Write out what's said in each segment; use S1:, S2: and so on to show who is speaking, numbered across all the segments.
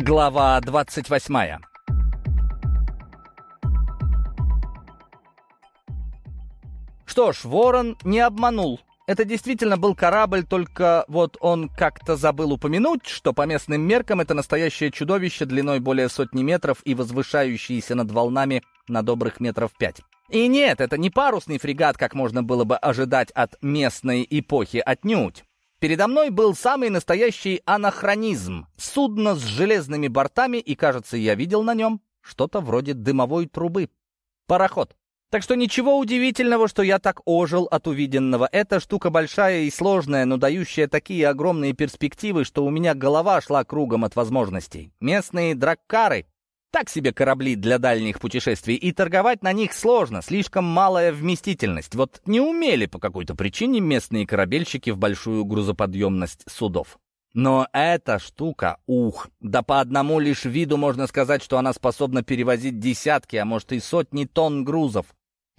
S1: Глава 28 Что ж, Ворон не обманул. Это действительно был корабль, только вот он как-то забыл упомянуть, что по местным меркам это настоящее чудовище длиной более сотни метров и возвышающееся над волнами на добрых метров пять. И нет, это не парусный фрегат, как можно было бы ожидать от местной эпохи отнюдь. Передо мной был самый настоящий анахронизм. Судно с железными бортами, и, кажется, я видел на нем что-то вроде дымовой трубы. Пароход. Так что ничего удивительного, что я так ожил от увиденного. Эта штука большая и сложная, но дающая такие огромные перспективы, что у меня голова шла кругом от возможностей. Местные драккары — так себе корабли для дальних путешествий, и торговать на них сложно, слишком малая вместительность. Вот не умели по какой-то причине местные корабельщики в большую грузоподъемность судов. Но эта штука, ух, да по одному лишь виду можно сказать, что она способна перевозить десятки, а может и сотни тонн грузов.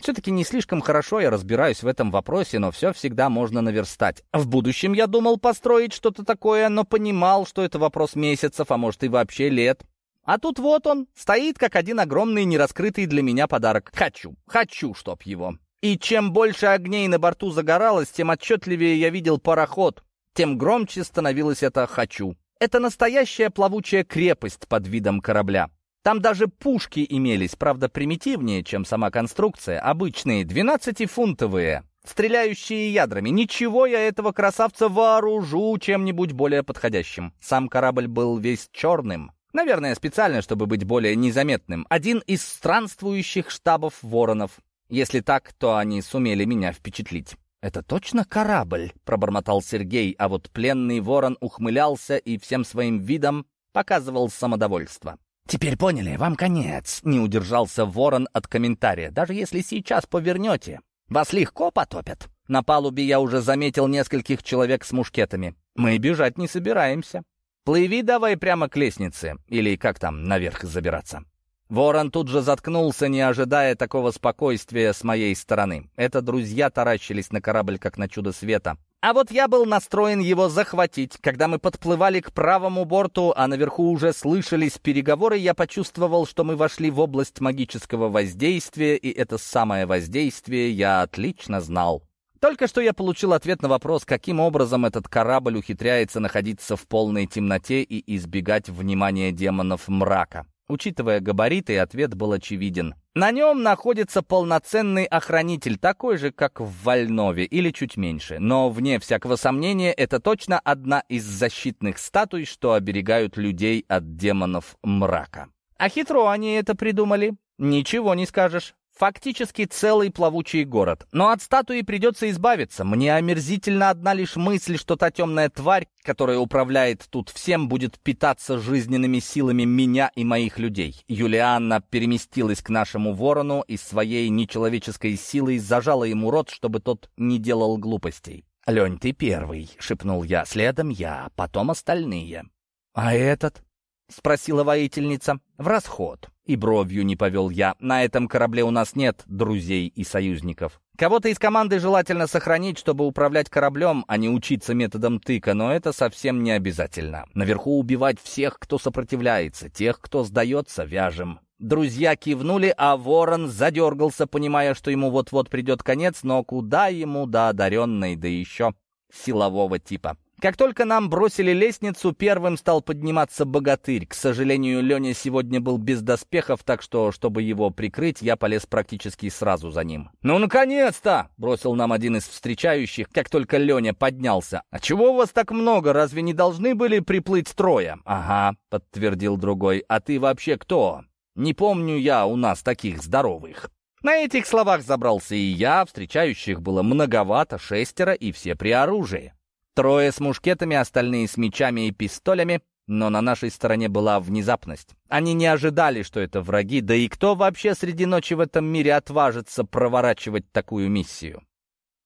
S1: Все-таки не слишком хорошо я разбираюсь в этом вопросе, но все всегда можно наверстать. В будущем я думал построить что-то такое, но понимал, что это вопрос месяцев, а может и вообще лет. А тут вот он, стоит как один огромный нераскрытый для меня подарок. Хочу, хочу, чтоб его. И чем больше огней на борту загоралось, тем отчетливее я видел пароход, тем громче становилось это «хочу». Это настоящая плавучая крепость под видом корабля. Там даже пушки имелись, правда, примитивнее, чем сама конструкция, обычные, 12-фунтовые, стреляющие ядрами. Ничего, я этого красавца вооружу чем-нибудь более подходящим. Сам корабль был весь черным. Наверное, специально, чтобы быть более незаметным. Один из странствующих штабов воронов. Если так, то они сумели меня впечатлить. «Это точно корабль?» — пробормотал Сергей, а вот пленный ворон ухмылялся и всем своим видом показывал самодовольство. «Теперь поняли, вам конец», — не удержался ворон от комментария. «Даже если сейчас повернете, вас легко потопят». На палубе я уже заметил нескольких человек с мушкетами. Мы бежать не собираемся. Плыви давай прямо к лестнице, или как там, наверх забираться. Ворон тут же заткнулся, не ожидая такого спокойствия с моей стороны. Это друзья таращились на корабль, как на чудо света. А вот я был настроен его захватить. Когда мы подплывали к правому борту, а наверху уже слышались переговоры, я почувствовал, что мы вошли в область магического воздействия, и это самое воздействие я отлично знал. Только что я получил ответ на вопрос, каким образом этот корабль ухитряется находиться в полной темноте и избегать внимания демонов мрака. Учитывая габариты, ответ был очевиден. На нем находится полноценный охранитель, такой же, как в Вольнове, или чуть меньше. Но, вне всякого сомнения, это точно одна из защитных статуй, что оберегают людей от демонов мрака. А хитро они это придумали. Ничего не скажешь. Фактически целый плавучий город. Но от статуи придется избавиться. Мне омерзительно одна лишь мысль, что та темная тварь, которая управляет тут всем, будет питаться жизненными силами меня и моих людей. Юлианна переместилась к нашему ворону и своей нечеловеческой силой зажала ему рот, чтобы тот не делал глупостей. «Лень, ты первый», — шепнул я, — «следом я, потом остальные». «А этот?» — спросила воительница. «В расход». И бровью не повел я. «На этом корабле у нас нет друзей и союзников. Кого-то из команды желательно сохранить, чтобы управлять кораблем, а не учиться методом тыка, но это совсем не обязательно. Наверху убивать всех, кто сопротивляется, тех, кто сдается, вяжем». Друзья кивнули, а ворон задергался, понимая, что ему вот-вот придет конец, но куда ему до одаренной, да еще силового типа. Как только нам бросили лестницу, первым стал подниматься богатырь. К сожалению, Леня сегодня был без доспехов, так что, чтобы его прикрыть, я полез практически сразу за ним. «Ну, наконец-то!» — бросил нам один из встречающих, как только Леня поднялся. «А чего у вас так много? Разве не должны были приплыть трое?» «Ага», — подтвердил другой. «А ты вообще кто?» «Не помню я у нас таких здоровых». На этих словах забрался и я, встречающих было многовато, шестеро, и все при оружии. Трое с мушкетами, остальные с мечами и пистолями, но на нашей стороне была внезапность. Они не ожидали, что это враги, да и кто вообще среди ночи в этом мире отважится проворачивать такую миссию?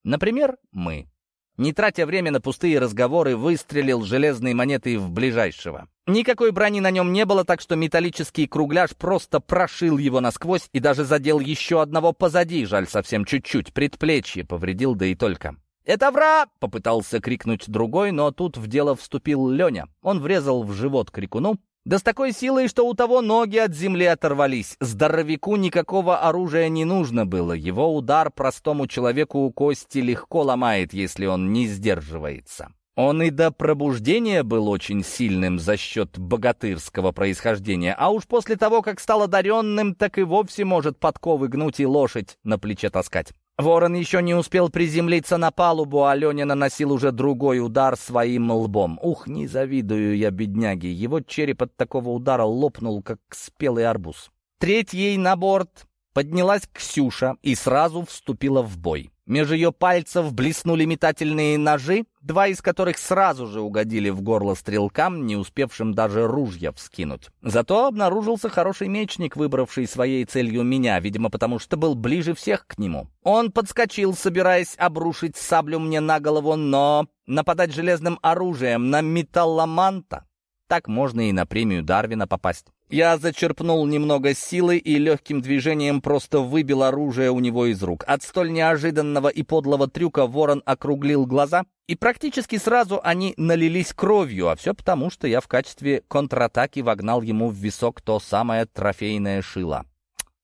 S1: Например, мы. Не тратя время на пустые разговоры, выстрелил железной монетой в ближайшего. Никакой брони на нем не было, так что металлический кругляш просто прошил его насквозь и даже задел еще одного позади, жаль, совсем чуть-чуть, предплечье повредил, да и только. «Это вра!» — попытался крикнуть другой, но тут в дело вступил Леня. Он врезал в живот крикуну, Да с такой силой, что у того ноги от земли оторвались. Здоровяку никакого оружия не нужно было. Его удар простому человеку кости легко ломает, если он не сдерживается. Он и до пробуждения был очень сильным за счет богатырского происхождения, а уж после того, как стал одаренным, так и вовсе может подковы гнуть и лошадь на плече таскать. Ворон еще не успел приземлиться на палубу, а Леня наносил уже другой удар своим лбом. Ух, не завидую я бедняге, его череп от такого удара лопнул, как спелый арбуз. Третьей на борт поднялась Ксюша и сразу вступила в бой. Меж ее пальцев блеснули метательные ножи, два из которых сразу же угодили в горло стрелкам, не успевшим даже ружья вскинуть. Зато обнаружился хороший мечник, выбравший своей целью меня, видимо, потому что был ближе всех к нему. Он подскочил, собираясь обрушить саблю мне на голову, но нападать железным оружием на металломанта так можно и на премию Дарвина попасть. Я зачерпнул немного силы и легким движением просто выбил оружие у него из рук. От столь неожиданного и подлого трюка ворон округлил глаза, и практически сразу они налились кровью, а все потому, что я в качестве контратаки вогнал ему в висок то самое трофейное шило.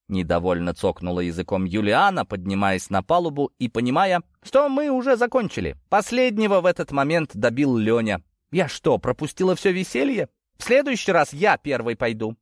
S1: Недовольно цокнула языком Юлиана, поднимаясь на палубу и понимая, что мы уже закончили. Последнего в этот момент добил Леня. Я что, пропустила все веселье? В следующий раз я первый пойду».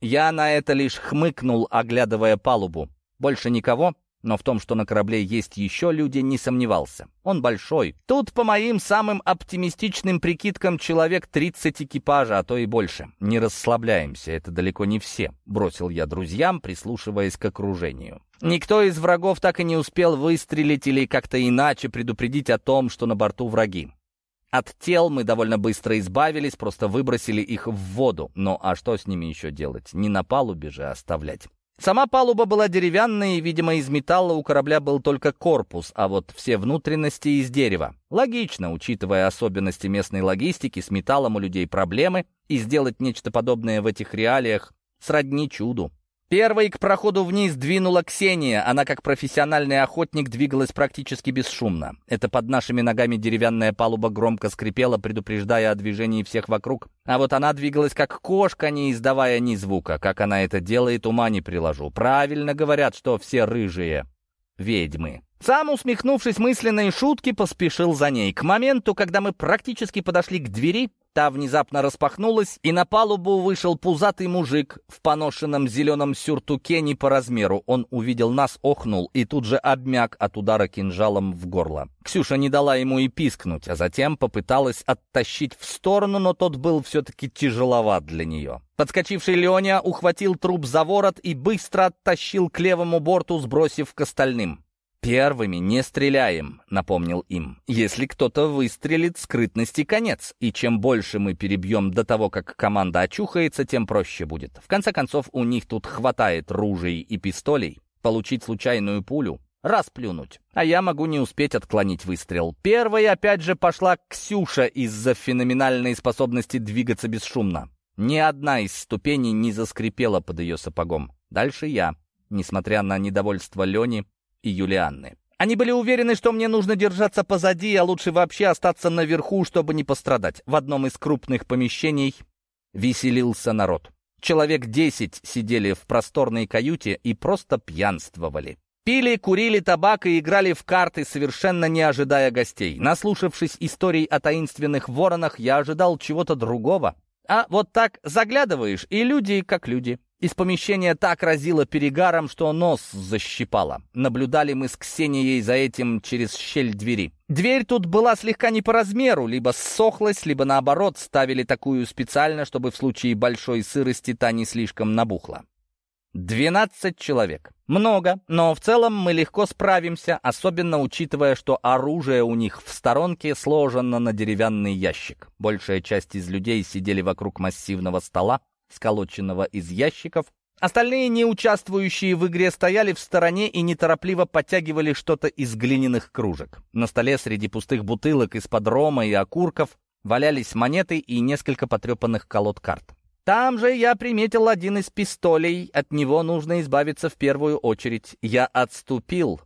S1: Я на это лишь хмыкнул, оглядывая палубу. Больше никого, но в том, что на корабле есть еще люди, не сомневался. Он большой. Тут, по моим самым оптимистичным прикидкам, человек 30 экипажа, а то и больше. Не расслабляемся, это далеко не все, бросил я друзьям, прислушиваясь к окружению. Никто из врагов так и не успел выстрелить или как-то иначе предупредить о том, что на борту враги. От тел мы довольно быстро избавились, просто выбросили их в воду. Ну а что с ними еще делать? Не на палубе же оставлять. Сама палуба была деревянной, и, видимо, из металла у корабля был только корпус, а вот все внутренности из дерева. Логично, учитывая особенности местной логистики, с металлом у людей проблемы, и сделать нечто подобное в этих реалиях сродни чуду. Первой к проходу вниз двинула Ксения. Она, как профессиональный охотник, двигалась практически бесшумно. Это под нашими ногами деревянная палуба громко скрипела, предупреждая о движении всех вокруг. А вот она двигалась как кошка, не издавая ни звука. Как она это делает, ума не приложу. Правильно говорят, что все рыжие ведьмы. Сам, усмехнувшись мысленной шутки, поспешил за ней. К моменту, когда мы практически подошли к двери, Та внезапно распахнулась, и на палубу вышел пузатый мужик в поношенном зеленом сюртуке не по размеру. Он увидел нас, охнул и тут же обмяк от удара кинжалом в горло. Ксюша не дала ему и пискнуть, а затем попыталась оттащить в сторону, но тот был все-таки тяжеловат для нее. Подскочивший Леоня ухватил труп за ворот и быстро оттащил к левому борту, сбросив к остальным. «Первыми не стреляем», — напомнил им. «Если кто-то выстрелит, скрытности конец, и чем больше мы перебьем до того, как команда очухается, тем проще будет. В конце концов, у них тут хватает ружей и пистолей. Получить случайную пулю — расплюнуть. А я могу не успеть отклонить выстрел. Первой опять же пошла Ксюша из-за феноменальной способности двигаться бесшумно. Ни одна из ступеней не заскрипела под ее сапогом. Дальше я. Несмотря на недовольство Лени, и Юлианны. Они были уверены, что мне нужно держаться позади, а лучше вообще остаться наверху, чтобы не пострадать. В одном из крупных помещений веселился народ. Человек десять сидели в просторной каюте и просто пьянствовали. Пили, курили табак и играли в карты, совершенно не ожидая гостей. Наслушавшись историй о таинственных воронах, я ожидал чего-то другого. А вот так заглядываешь, и люди как люди. Из помещения так разило перегаром, что нос защипало. Наблюдали мы с Ксенией за этим через щель двери. Дверь тут была слегка не по размеру, либо ссохлась, либо наоборот ставили такую специально, чтобы в случае большой сырости та не слишком набухла. Двенадцать человек. Много, но в целом мы легко справимся, особенно учитывая, что оружие у них в сторонке сложено на деревянный ящик. Большая часть из людей сидели вокруг массивного стола, сколоченного из ящиков. Остальные, не участвующие в игре, стояли в стороне и неторопливо подтягивали что-то из глиняных кружек. На столе среди пустых бутылок из-под рома и окурков валялись монеты и несколько потрепанных колод карт. Там же я приметил один из пистолей, от него нужно избавиться в первую очередь. Я отступил,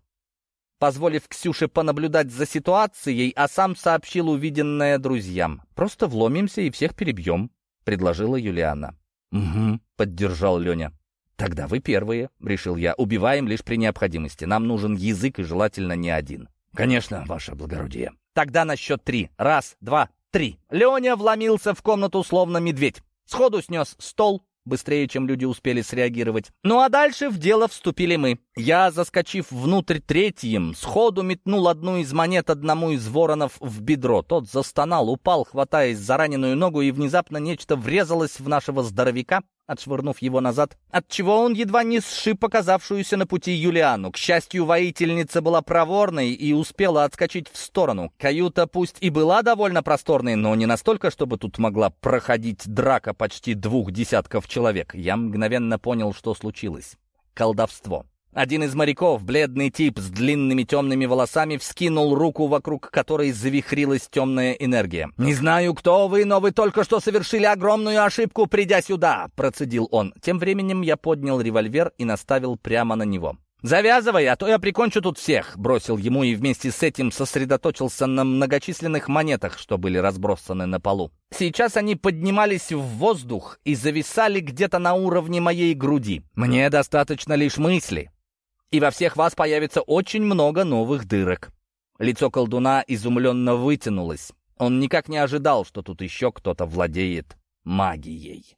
S1: позволив Ксюше понаблюдать за ситуацией, а сам сообщил увиденное друзьям. «Просто вломимся и всех перебьем». предложила Юлиана. «Угу», — поддержал Леня. «Тогда вы первые», — решил я. «Убиваем лишь при необходимости. Нам нужен язык и желательно не один». «Конечно, ваше благородие». «Тогда на счет три. Раз, два, три». Леня вломился в комнату, словно медведь. Сходу снес стол, быстрее, чем люди успели среагировать. Ну а дальше в дело вступили мы. Я, заскочив внутрь третьим, сходу метнул одну из монет одному из воронов в бедро. Тот застонал, упал, хватаясь за раненую ногу, и внезапно нечто врезалось в нашего здоровяка, отшвырнув его назад, отчего он едва не сшиб показавшуюся на пути Юлиану. К счастью, воительница была проворной и успела отскочить в сторону. Каюта пусть и была довольно просторной, но не настолько, чтобы тут могла проходить драка почти двух десятков человек. Я мгновенно понял, что случилось. Колдовство. Один из моряков, бледный тип с длинными темными волосами, вскинул руку, вокруг которой завихрилась темная энергия. «Не знаю, кто вы, но вы только что совершили огромную ошибку, придя сюда!» — процедил он. Тем временем я поднял револьвер и наставил прямо на него. «Завязывай, а то я прикончу тут всех!» — бросил ему и вместе с этим сосредоточился на многочисленных монетах, что были разбросаны на полу. Сейчас они поднимались в воздух и зависали где-то на уровне моей груди. «Мне достаточно лишь мысли!» И во всех вас появится очень много новых дырок». Лицо колдуна изумленно вытянулось. Он никак не ожидал, что тут еще кто-то владеет магией.